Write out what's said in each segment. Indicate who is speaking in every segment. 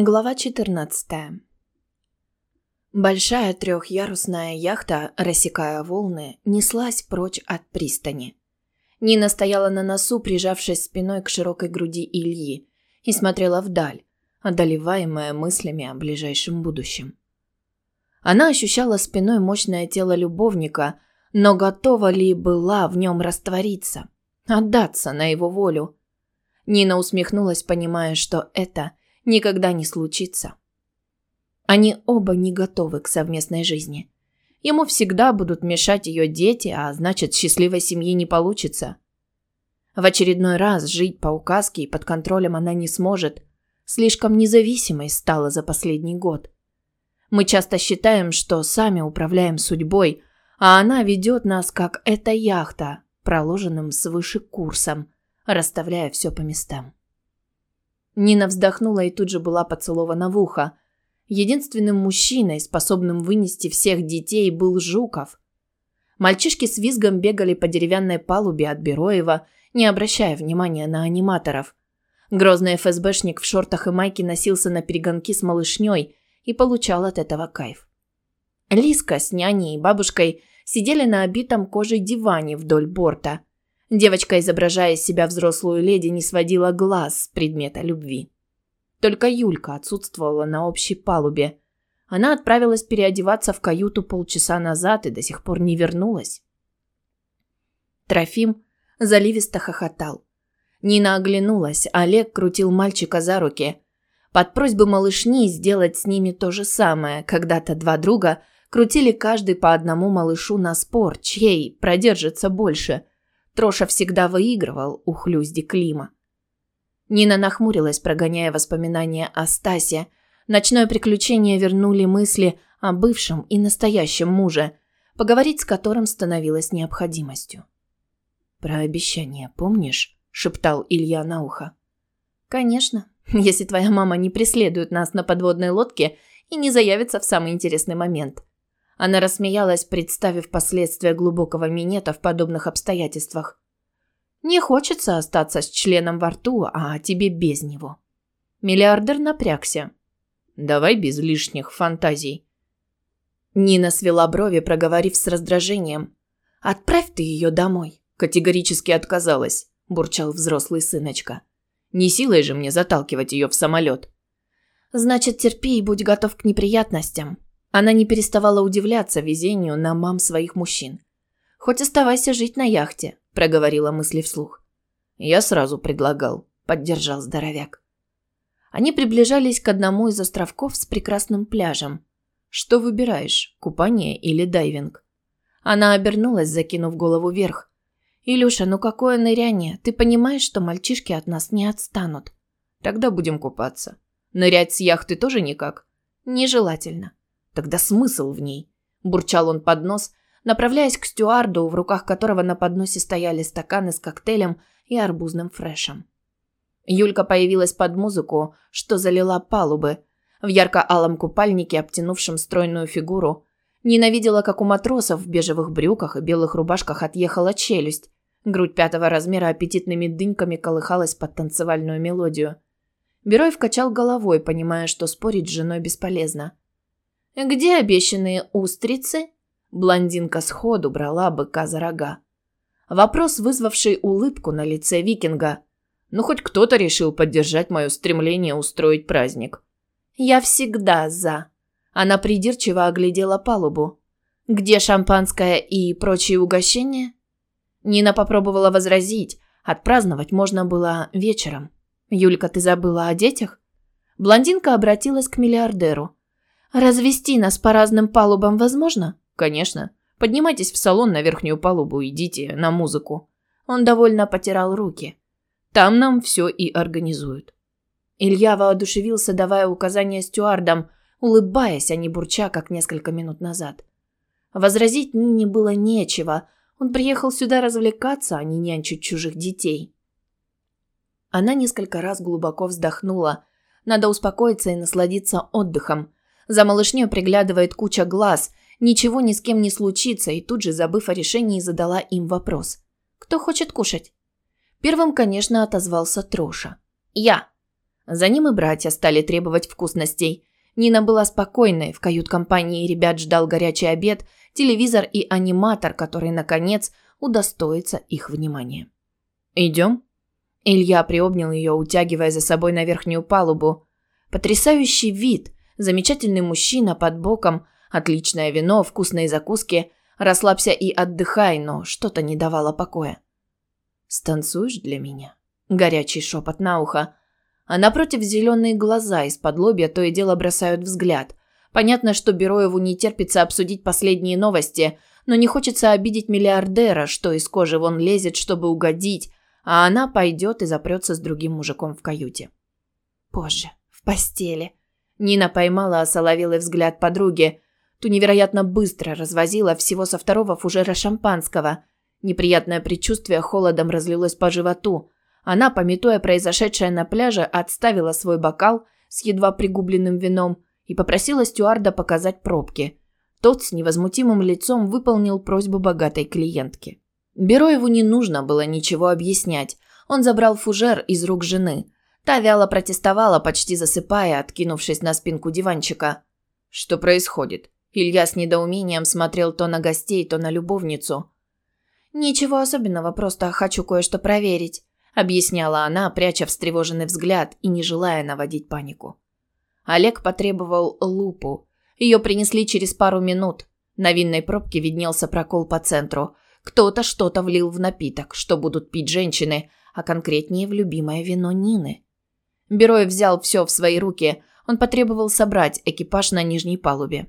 Speaker 1: Глава 14. Большая трехъярусная яхта, рассекая волны, неслась прочь от пристани. Нина стояла на носу, прижавшись спиной к широкой груди Ильи, и смотрела вдаль, одолеваемая мыслями о ближайшем будущем. Она ощущала спиной мощное тело любовника, но готова ли была в нем раствориться, отдаться на его волю? Нина усмехнулась, понимая, что это – никогда не случится. Они оба не готовы к совместной жизни. Ему всегда будут мешать ее дети, а значит, счастливой семьи не получится. В очередной раз жить по указке и под контролем она не сможет. Слишком независимой стала за последний год. Мы часто считаем, что сами управляем судьбой, а она ведет нас, как эта яхта, проложенным свыше курсом, расставляя все по местам. Нина вздохнула и тут же была поцелована в ухо. Единственным мужчиной, способным вынести всех детей, был Жуков. Мальчишки с визгом бегали по деревянной палубе от Бероева, не обращая внимания на аниматоров. Грозный ФСБшник в шортах и майке носился на перегонки с малышней и получал от этого кайф. Лиска с няней и бабушкой сидели на обитом кожей диване вдоль борта – Девочка, изображая из себя взрослую леди, не сводила глаз с предмета любви. Только Юлька отсутствовала на общей палубе. Она отправилась переодеваться в каюту полчаса назад и до сих пор не вернулась. Трофим заливисто хохотал. Нина оглянулась, Олег крутил мальчика за руки. Под просьбой малышни сделать с ними то же самое. Когда-то два друга крутили каждый по одному малышу на спор, чей продержится больше – Троша всегда выигрывал у хлюзди Клима. Нина нахмурилась, прогоняя воспоминания о Стасе. Ночное приключение вернули мысли о бывшем и настоящем муже, поговорить с которым становилось необходимостью. «Про обещание помнишь?» – шептал Илья на ухо. «Конечно, если твоя мама не преследует нас на подводной лодке и не заявится в самый интересный момент. Она рассмеялась, представив последствия глубокого минета в подобных обстоятельствах. «Не хочется остаться с членом во рту, а тебе без него». Миллиардер напрягся. «Давай без лишних фантазий». Нина свела брови, проговорив с раздражением. «Отправь ты ее домой». Категорически отказалась, бурчал взрослый сыночка. «Не силой же мне заталкивать ее в самолет». «Значит, терпи и будь готов к неприятностям», она не переставала удивляться везению на мам своих мужчин. «Хоть оставайся жить на яхте», – проговорила мысли вслух. «Я сразу предлагал», – поддержал здоровяк. Они приближались к одному из островков с прекрасным пляжем. «Что выбираешь, купание или дайвинг?» Она обернулась, закинув голову вверх. «Илюша, ну какое ныряние? Ты понимаешь, что мальчишки от нас не отстанут?» «Тогда будем купаться. Нырять с яхты тоже никак?» «Нежелательно. Тогда смысл в ней? Бурчал он под нос, направляясь к стюарду, в руках которого на подносе стояли стаканы с коктейлем и арбузным фрешем. Юлька появилась под музыку, что залила палубы. В ярко-алом купальнике, обтянувшем стройную фигуру. Ненавидела, как у матросов в бежевых брюках и белых рубашках отъехала челюсть. Грудь пятого размера аппетитными дыньками колыхалась под танцевальную мелодию. Берой вкачал головой, понимая, что спорить с женой бесполезно. «Где обещанные устрицы?» Блондинка сходу брала быка за рога. Вопрос, вызвавший улыбку на лице викинга. «Ну, хоть кто-то решил поддержать мое стремление устроить праздник». «Я всегда за». Она придирчиво оглядела палубу. «Где шампанское и прочие угощения?» Нина попробовала возразить. Отпраздновать можно было вечером. «Юлька, ты забыла о детях?» Блондинка обратилась к миллиардеру. «Развести нас по разным палубам возможно?» «Конечно. Поднимайтесь в салон на верхнюю палубу, идите на музыку». Он довольно потирал руки. «Там нам все и организуют». Илья воодушевился, давая указания стюардам, улыбаясь, а не бурча, как несколько минут назад. Возразить Нине было нечего. Он приехал сюда развлекаться, а не нянчить чужих детей. Она несколько раз глубоко вздохнула. Надо успокоиться и насладиться отдыхом. За малышней приглядывает куча глаз. Ничего ни с кем не случится, и тут же, забыв о решении, задала им вопрос. «Кто хочет кушать?» Первым, конечно, отозвался Троша. «Я». За ним и братья стали требовать вкусностей. Нина была спокойной, в кают-компании ребят ждал горячий обед, телевизор и аниматор, который, наконец, удостоится их внимания. «Идем?» Илья приобнял ее, утягивая за собой на верхнюю палубу. Потрясающий вид, замечательный мужчина под боком, отличное вино, вкусные закуски. Расслабься и отдыхай, но что-то не давало покоя. «Станцуешь для меня?» Горячий шепот на ухо. А напротив зеленые глаза из-под лобья то и дело бросают взгляд. Понятно, что Бероеву не терпится обсудить последние новости, но не хочется обидеть миллиардера, что из кожи вон лезет, чтобы угодить, а она пойдет и запрется с другим мужиком в каюте. Позже, в постели. Нина поймала осоловелый взгляд подруги. Ту невероятно быстро развозила всего со второго фужера шампанского. Неприятное предчувствие холодом разлилось по животу. Она, пометуя произошедшее на пляже, отставила свой бокал с едва пригубленным вином и попросила стюарда показать пробки. Тот с невозмутимым лицом выполнил просьбу богатой клиентки. Бероеву не нужно было ничего объяснять. Он забрал фужер из рук жены. Та вяло протестовала, почти засыпая, откинувшись на спинку диванчика. Что происходит? Илья с недоумением смотрел то на гостей, то на любовницу. Ничего особенного, просто хочу кое-что проверить объясняла она, пряча встревоженный взгляд и не желая наводить панику. Олег потребовал лупу. Ее принесли через пару минут. На винной пробке виднелся прокол по центру. Кто-то что-то влил в напиток, что будут пить женщины, а конкретнее в любимое вино Нины. Бероев взял все в свои руки. Он потребовал собрать экипаж на нижней палубе.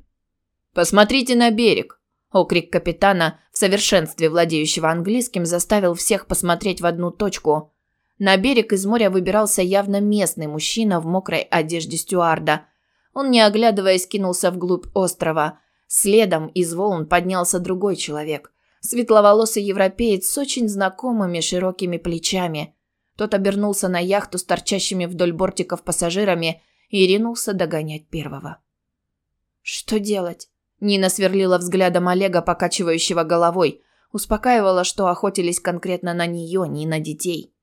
Speaker 1: «Посмотрите на берег!» Окрик капитана, в совершенстве владеющего английским, заставил всех посмотреть в одну точку. На берег из моря выбирался явно местный мужчина в мокрой одежде стюарда. Он, не оглядываясь, кинулся вглубь острова. Следом из волн поднялся другой человек. Светловолосый европеец с очень знакомыми широкими плечами. Тот обернулся на яхту с торчащими вдоль бортиков пассажирами и ринулся догонять первого. «Что делать?» Нина сверлила взглядом Олега, покачивающего головой. Успокаивала, что охотились конкретно на нее, не на детей.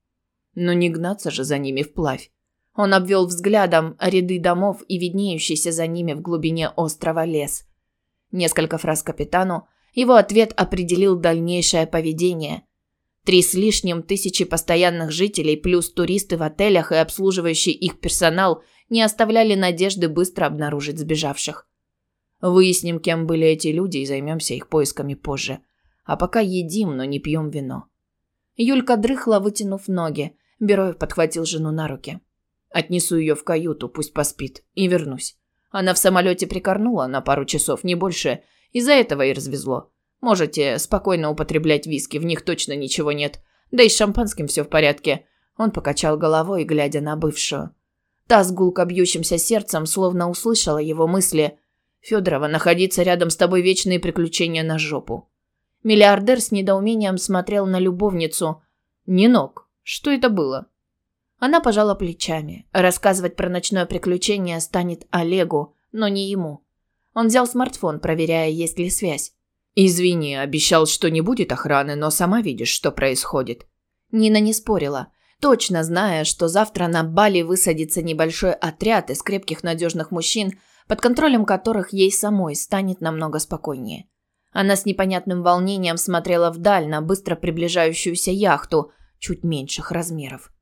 Speaker 1: Но не гнаться же за ними вплавь. Он обвел взглядом ряды домов и виднеющийся за ними в глубине острова лес. Несколько фраз капитану, его ответ определил дальнейшее поведение. Три с лишним тысячи постоянных жителей плюс туристы в отелях и обслуживающий их персонал не оставляли надежды быстро обнаружить сбежавших. Выясним, кем были эти люди и займемся их поисками позже. А пока едим, но не пьем вино. Юлька дрыхла, вытянув ноги. Бероев подхватил жену на руки. Отнесу ее в каюту, пусть поспит, и вернусь. Она в самолете прикорнула на пару часов, не больше. Из-за этого и развезло. Можете спокойно употреблять виски, в них точно ничего нет. Да и с шампанским все в порядке. Он покачал головой, глядя на бывшую. Та с гулко бьющимся сердцем словно услышала его мысли. «Федорова, находиться рядом с тобой вечные приключения на жопу». Миллиардер с недоумением смотрел на любовницу. «Нинок, что это было? Она пожала плечами. Рассказывать про ночное приключение станет Олегу, но не ему. Он взял смартфон, проверяя, есть ли связь. «Извини, обещал, что не будет охраны, но сама видишь, что происходит». Нина не спорила, точно зная, что завтра на Бали высадится небольшой отряд из крепких надежных мужчин, под контролем которых ей самой станет намного спокойнее. Она с непонятным волнением смотрела вдаль на быстро приближающуюся яхту – чуть меньших размеров.